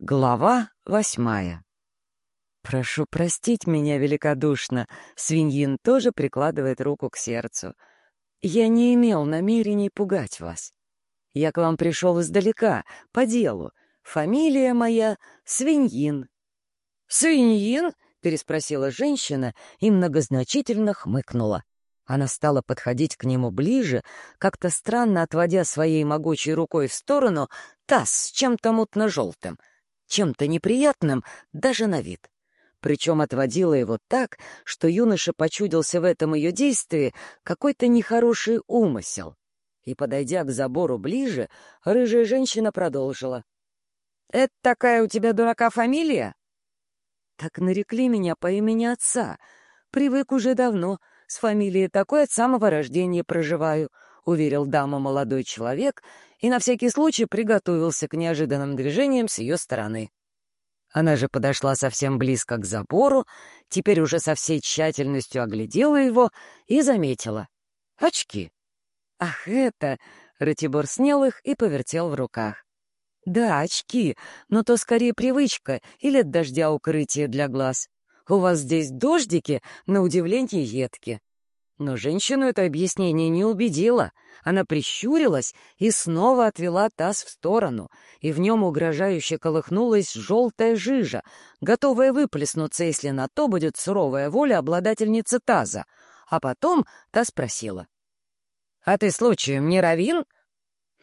Глава восьмая. «Прошу простить меня великодушно», — свиньин тоже прикладывает руку к сердцу. «Я не имел намерений пугать вас. Я к вам пришел издалека, по делу. Фамилия моя — Свиньин». «Свиньин?» — переспросила женщина и многозначительно хмыкнула. Она стала подходить к нему ближе, как-то странно отводя своей могучей рукой в сторону таз с чем-то мутно-желтым — чем-то неприятным даже на вид. Причем отводила его так, что юноша почудился в этом ее действии какой-то нехороший умысел. И, подойдя к забору ближе, рыжая женщина продолжила. «Это такая у тебя дурака фамилия?» «Так нарекли меня по имени отца. Привык уже давно. С фамилией такой от самого рождения проживаю», — уверил дама молодой человек и на всякий случай приготовился к неожиданным движениям с ее стороны. Она же подошла совсем близко к забору, теперь уже со всей тщательностью оглядела его и заметила. «Очки!» «Ах, это...» — Ратибор снял их и повертел в руках. «Да, очки, но то скорее привычка или от дождя укрытие для глаз. У вас здесь дождики, на удивление, едки. Но женщину это объяснение не убедило. Она прищурилась и снова отвела таз в сторону, и в нем угрожающе колыхнулась желтая жижа, готовая выплеснуться, если на то будет суровая воля обладательницы таза. А потом та спросила. «А ты случаем не равин?»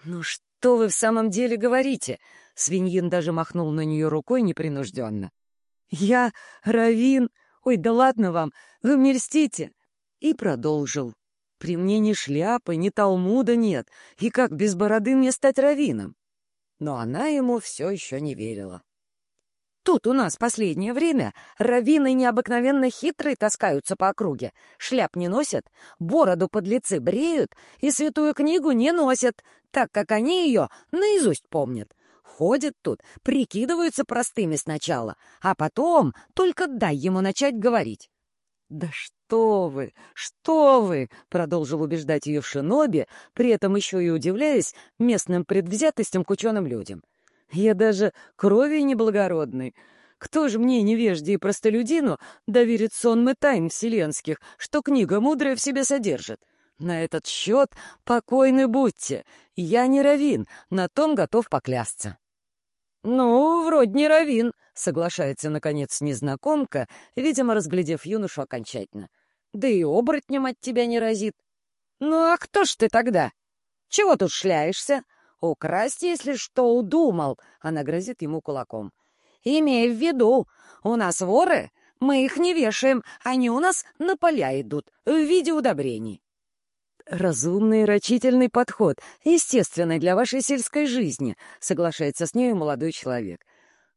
«Ну что вы в самом деле говорите?» Свиньин даже махнул на нее рукой непринужденно. «Я равин? Ой, да ладно вам, вы мне льстите!» И продолжил. «При мне ни шляпы, ни талмуда нет, и как без бороды мне стать раввином?» Но она ему все еще не верила. Тут у нас последнее время раввины необыкновенно хитрые таскаются по округе, шляп не носят, бороду под лицы бреют и святую книгу не носят, так как они ее наизусть помнят. Ходят тут, прикидываются простыми сначала, а потом только дай ему начать говорить. «Да что вы, что вы!» — продолжил убеждать ее в шиноби, при этом еще и удивляясь местным предвзятостям к ученым людям. «Я даже крови неблагородной. Кто же мне, невежде и простолюдину, доверит сонмы тайн вселенских, что книга мудрая в себе содержит? На этот счет покойны будьте. Я не равин, на том готов поклясться». «Ну, вроде не равин», — соглашается, наконец, незнакомка, видимо, разглядев юношу окончательно. «Да и оборотнем от тебя не разит». «Ну, а кто ж ты тогда? Чего тут шляешься? Украсть, если что, удумал», — она грозит ему кулаком. «Имей в виду, у нас воры, мы их не вешаем, они у нас на поля идут, в виде удобрений». «Разумный и рачительный подход, естественный для вашей сельской жизни», — соглашается с нею молодой человек.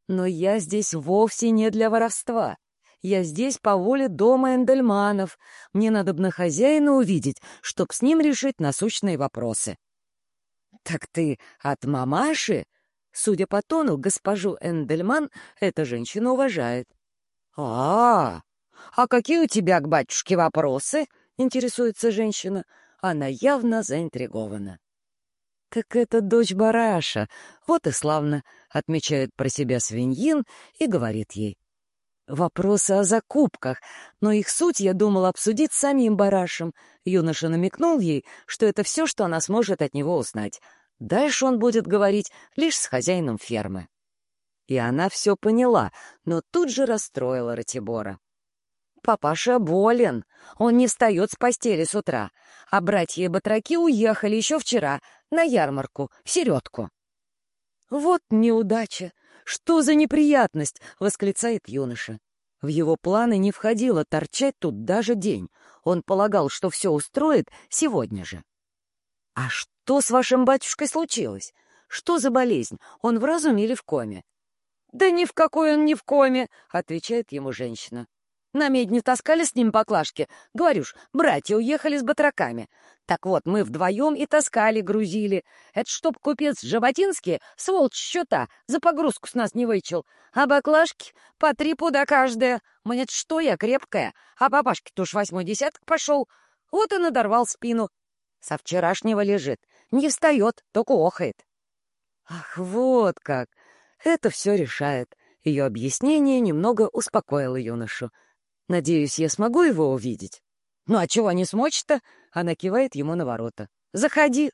«Но я здесь вовсе не для воровства. Я здесь по воле дома Эндельманов. Мне надо бы на хозяина увидеть, чтоб с ним решить насущные вопросы». «Так ты от мамаши?» Судя по тону, госпожу Эндельман эта женщина уважает. «А, -а, а какие у тебя к батюшке вопросы?» — интересуется женщина. Она явно заинтригована. «Так это дочь Бараша. Вот и славно», — отмечает про себя свиньин и говорит ей. «Вопросы о закупках, но их суть я думал обсудить с самим Барашем». Юноша намекнул ей, что это все, что она сможет от него узнать. Дальше он будет говорить лишь с хозяином фермы. И она все поняла, но тут же расстроила Ратибора. Папаша болен, он не встает с постели с утра, а братья батраки уехали еще вчера на ярмарку, в середку. «Вот неудача! Что за неприятность!» — восклицает юноша. В его планы не входило торчать тут даже день. Он полагал, что все устроит сегодня же. «А что с вашим батюшкой случилось? Что за болезнь? Он в разуме или в коме?» «Да ни в какой он не в коме!» — отвечает ему женщина. На медне таскали с ним поклажки. Говорюш, братья уехали с батраками. Так вот, мы вдвоем и таскали, грузили. Это чтоб купец Жаботинский, сволочь счета, за погрузку с нас не вычел. А баклажки по три пуда каждая. Мне что, я крепкая. А папашке-то уж восьмой десяток пошел. Вот и надорвал спину. Со вчерашнего лежит. Не встает, только охает. Ах, вот как! Это все решает. Ее объяснение немного успокоило юношу. Надеюсь, я смогу его увидеть. Ну а чего не смочь-то? Она кивает ему на ворота. Заходи.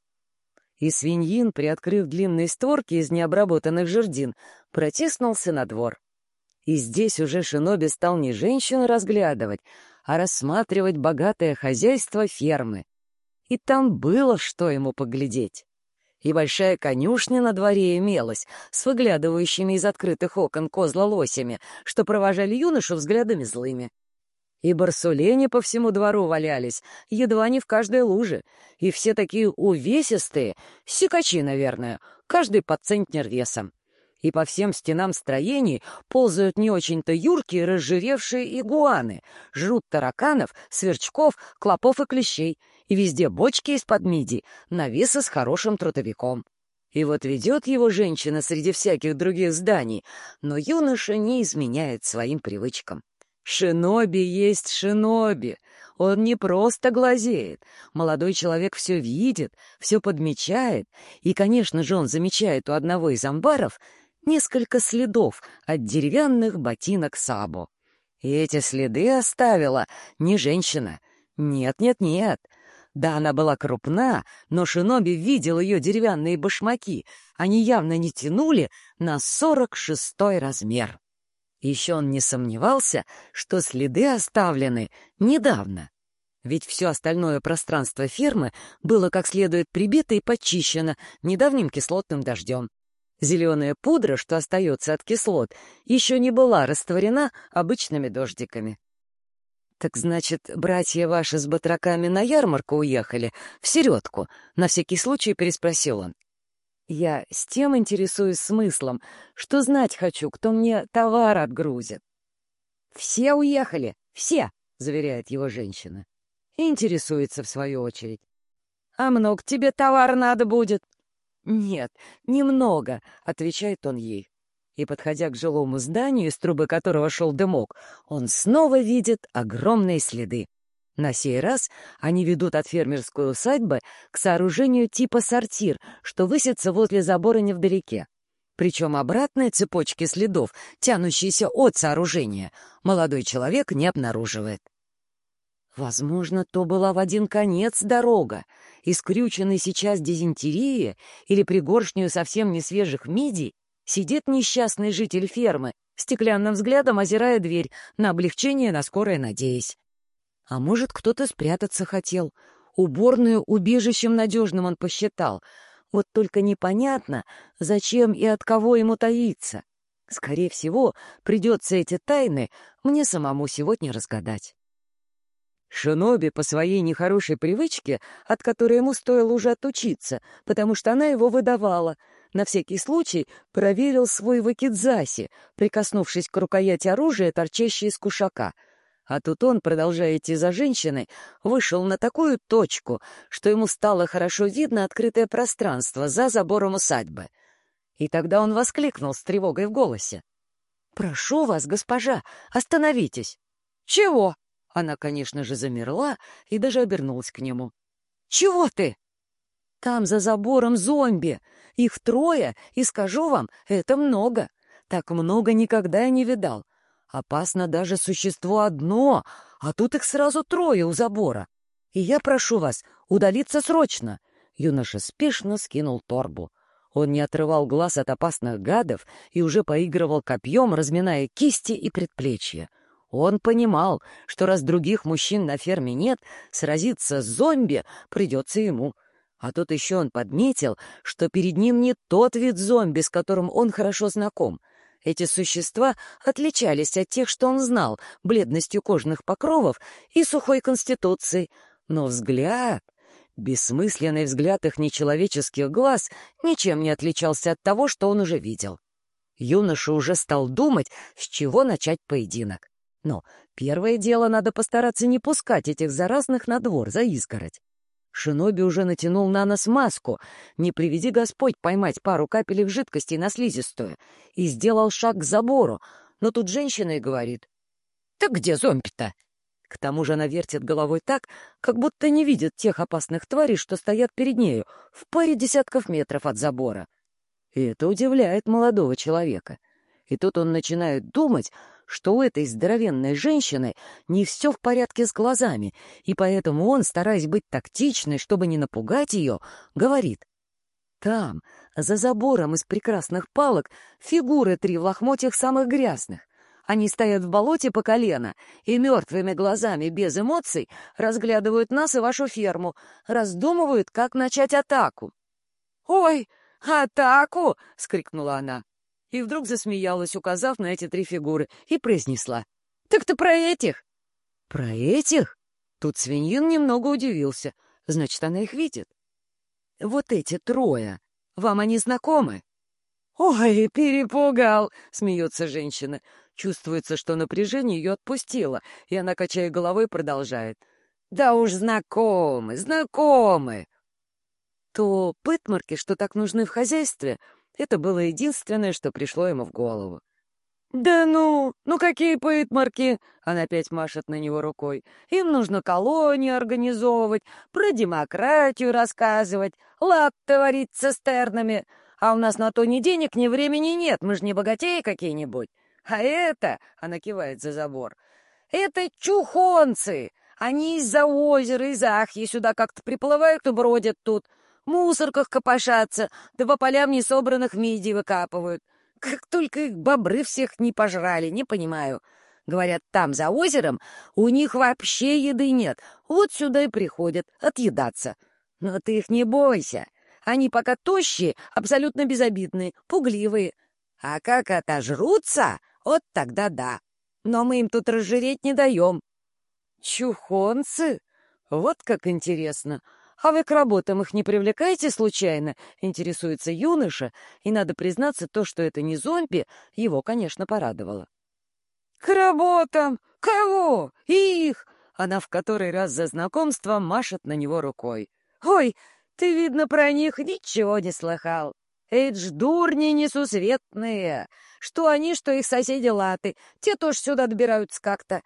И свиньин, приоткрыв длинные створки из необработанных жердин, протиснулся на двор. И здесь уже Шиноби стал не женщину разглядывать, а рассматривать богатое хозяйство фермы. И там было что ему поглядеть. И большая конюшня на дворе имелась, с выглядывающими из открытых окон козла-лосями, что провожали юношу взглядами злыми. И барсулени по всему двору валялись, едва не в каждой луже, и все такие увесистые, сикачи, наверное, каждый под центнер весом и по всем стенам строений ползают не очень-то юркие разжиревшие игуаны, жрут тараканов, сверчков, клопов и клещей, и везде бочки из-под миди, навесы с хорошим трудовиком. И вот ведет его женщина среди всяких других зданий, но юноша не изменяет своим привычкам. Шиноби есть шиноби. Он не просто глазеет. Молодой человек все видит, все подмечает. И, конечно же, он замечает у одного из амбаров несколько следов от деревянных ботинок Сабо. И эти следы оставила не женщина. Нет-нет-нет. Да, она была крупна, но Шиноби видел ее деревянные башмаки. Они явно не тянули на сорок шестой размер. Еще он не сомневался, что следы оставлены недавно. Ведь все остальное пространство фермы было как следует прибито и почищено недавним кислотным дождем. Зеленая пудра, что остается от кислот, еще не была растворена обычными дождиками. «Так значит, братья ваши с батраками на ярмарку уехали, в середку?» — на всякий случай переспросил он. «Я с тем интересуюсь смыслом, что знать хочу, кто мне товар отгрузит». «Все уехали, все!» — заверяет его женщина. Интересуется в свою очередь. «А много тебе товар надо будет?» «Нет, немного», — отвечает он ей. И, подходя к жилому зданию, из трубы которого шел дымок, он снова видит огромные следы. На сей раз они ведут от фермерской усадьбы к сооружению типа сортир, что высится возле забора невдалеке. Причем обратной цепочки следов, тянущиеся от сооружения, молодой человек не обнаруживает. Возможно, то была в один конец дорога, и скрюченный сейчас дизентерии или пригоршню совсем не свежих мидий сидит несчастный житель фермы, стеклянным взглядом озирая дверь, на облегчение на скорое надеясь. А может, кто-то спрятаться хотел. Уборную убежищем надежным он посчитал. Вот только непонятно, зачем и от кого ему таиться. Скорее всего, придется эти тайны мне самому сегодня разгадать. Шиноби по своей нехорошей привычке, от которой ему стоило уже отучиться, потому что она его выдавала, на всякий случай проверил свой вакидзаси, прикоснувшись к рукояти оружия, торчащей из кушака. А тут он, продолжая идти за женщиной, вышел на такую точку, что ему стало хорошо видно открытое пространство за забором усадьбы. И тогда он воскликнул с тревогой в голосе. «Прошу вас, госпожа, остановитесь!» «Чего?» Она, конечно же, замерла и даже обернулась к нему. «Чего ты?» «Там за забором зомби. Их трое, и скажу вам, это много. Так много никогда я не видал. Опасно даже существо одно, а тут их сразу трое у забора. И я прошу вас удалиться срочно». Юноша спешно скинул торбу. Он не отрывал глаз от опасных гадов и уже поигрывал копьем, разминая кисти и предплечья. Он понимал, что раз других мужчин на ферме нет, сразиться с зомби придется ему. А тут еще он подметил, что перед ним не тот вид зомби, с которым он хорошо знаком. Эти существа отличались от тех, что он знал, бледностью кожных покровов и сухой конституцией. Но взгляд, бессмысленный взгляд их нечеловеческих глаз, ничем не отличался от того, что он уже видел. Юноша уже стал думать, с чего начать поединок. Но первое дело надо постараться не пускать этих заразных на двор за изгородь. Шиноби уже натянул на нос маску, не приведи Господь поймать пару капелек жидкости на слизистую, и сделал шаг к забору, но тут женщина и говорит, «Так где зомби-то?» К тому же она вертит головой так, как будто не видит тех опасных тварей, что стоят перед нею, в паре десятков метров от забора. И это удивляет молодого человека. И тут он начинает думать, что у этой здоровенной женщины не все в порядке с глазами, и поэтому он, стараясь быть тактичной, чтобы не напугать ее, говорит. Там, за забором из прекрасных палок, фигуры три в лохмотьях самых грязных. Они стоят в болоте по колено и мертвыми глазами, без эмоций, разглядывают нас и вашу ферму, раздумывают, как начать атаку. «Ой, атаку!» — скрикнула она и вдруг засмеялась, указав на эти три фигуры, и произнесла. «Так ты про этих?» «Про этих?» Тут свиньин немного удивился. Значит, она их видит. «Вот эти трое. Вам они знакомы?» «Ой, перепугал!» — смеется женщина. Чувствуется, что напряжение ее отпустило, и она, качая головой, продолжает. «Да уж знакомы, знакомы!» То пытмарки, что так нужны в хозяйстве, это было единственное, что пришло ему в голову. «Да ну, ну какие пытмарки!» — она опять машет на него рукой. «Им нужно колонии организовывать, про демократию рассказывать, лад творить цистернами. А у нас на то ни денег, ни времени нет, мы же не богатеи какие-нибудь. А это...» — она кивает за забор. «Это чухонцы! Они из-за озера, из Ахьи сюда как-то приплывают и бродят тут мусорках копошатся, да по полям несобранных мидий выкапывают. Как только их бобры всех не пожрали, не понимаю. Говорят, там, за озером, у них вообще еды нет. Вот сюда и приходят отъедаться. Но ты их не бойся. Они пока тощие, абсолютно безобидные, пугливые. А как отожрутся, вот тогда да. Но мы им тут разжиреть не даем. Чухонцы? Вот как интересно. «А вы к работам их не привлекаете случайно?» — интересуется юноша, и, надо признаться, то, что это не зомби, его, конечно, порадовало. «К работам? Кого? Их!» Она в который раз за знакомством машет на него рукой. «Ой, ты, видно, про них ничего не слыхал. Эдж дурни несусветные. Что они, что их соседи латы. Те тоже сюда добираются как-то.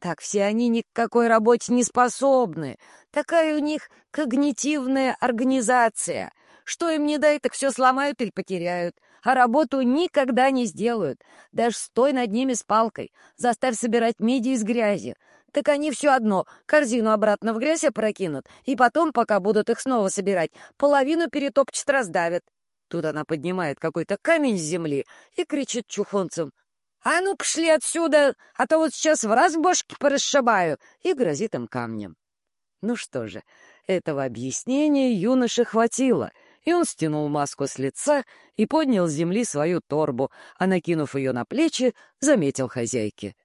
Так все они ни к какой работе не способны. Такая у них когнитивная организация. Что им не дай, так все сломают или потеряют. А работу никогда не сделают. Даже стой над ними с палкой. Заставь собирать миди из грязи. Так они все одно корзину обратно в грязь опрокинут, и потом, пока будут их снова собирать, половину перетопчет, раздавят. Тут она поднимает какой-то камень с земли и кричит чухонцам «А ну, пошли отсюда, а то вот сейчас в раз порасшибаю!» и грозит им камнем. Ну что же, этого объяснения юноше хватило, и он стянул маску с лица и поднял с земли свою торбу, а, накинув ее на плечи, заметил хозяйке.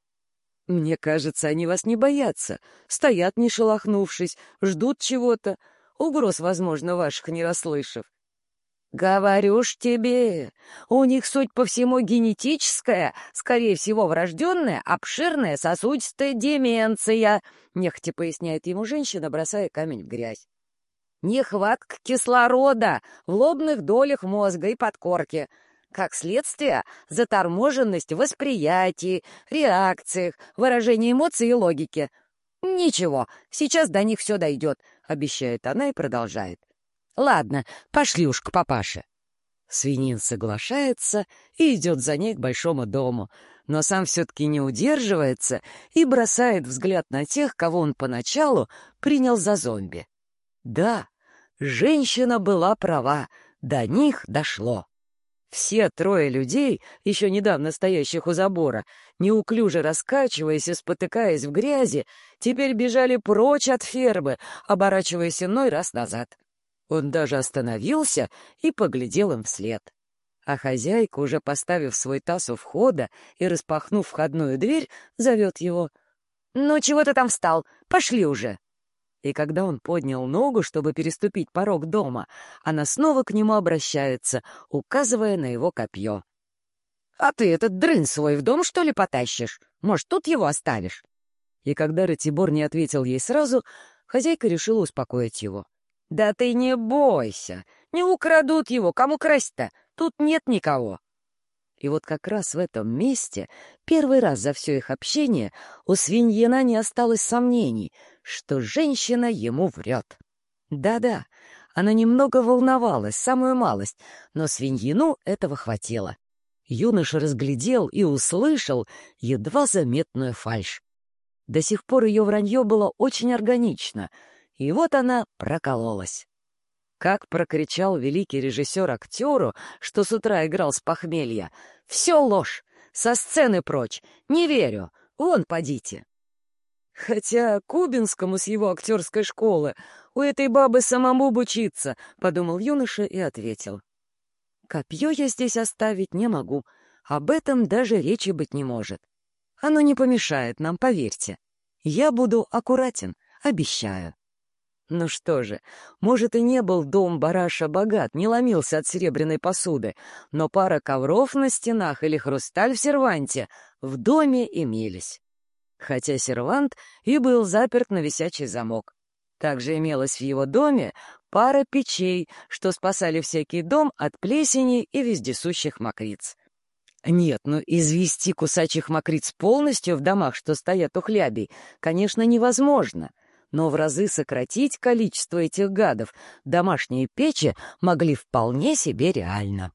«Мне кажется, они вас не боятся, стоят не шелохнувшись, ждут чего-то, угроз, возможно, ваших не расслышав. «Говорю ж тебе, у них, суть по всему, генетическая, скорее всего, врожденная, обширная сосудистая деменция», — нехотя поясняет ему женщина, бросая камень в грязь. «Нехватка кислорода в лобных долях мозга и подкорке. Как следствие, заторможенность в восприятии, реакциях, выражении эмоций и логики. Ничего, сейчас до них все дойдет», — обещает она и продолжает. Ладно, пошли уж к папаше. Свинин соглашается и идет за ней к большому дому, но сам все-таки не удерживается и бросает взгляд на тех, кого он поначалу принял за зомби. Да, женщина была права, до них дошло. Все трое людей, еще недавно стоящих у забора, неуклюже раскачиваясь и спотыкаясь в грязи, теперь бежали прочь от фермы, оборачиваясь иной раз назад. Он даже остановился и поглядел им вслед. А хозяйка, уже поставив свой таз у входа и распахнув входную дверь, зовет его. «Ну, чего ты там встал? Пошли уже!» И когда он поднял ногу, чтобы переступить порог дома, она снова к нему обращается, указывая на его копье. «А ты этот дрын свой в дом, что ли, потащишь? Может, тут его оставишь?» И когда Ратибор не ответил ей сразу, хозяйка решила успокоить его. «Да ты не бойся! Не украдут его! Кому красть-то? Тут нет никого!» И вот как раз в этом месте, первый раз за все их общение, у свиньина не осталось сомнений, что женщина ему врет. Да-да, Она немного волновалась, самую малость, но свиньину этого хватило. Юноша разглядел и услышал едва заметную фальшь. До сих пор ее вранье было очень органично, и вот она прокололась. Как прокричал великий режиссер актеру, что с утра играл с похмелья. «Все ложь! Со сцены прочь! Не верю! Вон, подите!» «Хотя Кубинскому с его актерской школы у этой бабы самому обучиться», — подумал юноша и ответил. «Копье я здесь оставить не могу. Об этом даже речи быть не может. Оно не помешает нам, поверьте. Я буду аккуратен, обещаю. Ну что же, может, и не был дом бараша богат, не ломился от серебряной посуды, но пара ковров на стенах или хрусталь в серванте в доме имелись. Хотя сервант и был заперт на висячий замок. Также имелась в его доме пара печей, что спасали всякий дом от плесени и вездесущих мокриц. Нет, ну извести кусачих мокриц полностью в домах, что стоят у хлябей, конечно, невозможно. Но в разы сократить количество этих гадов домашние печи могли вполне себе реально.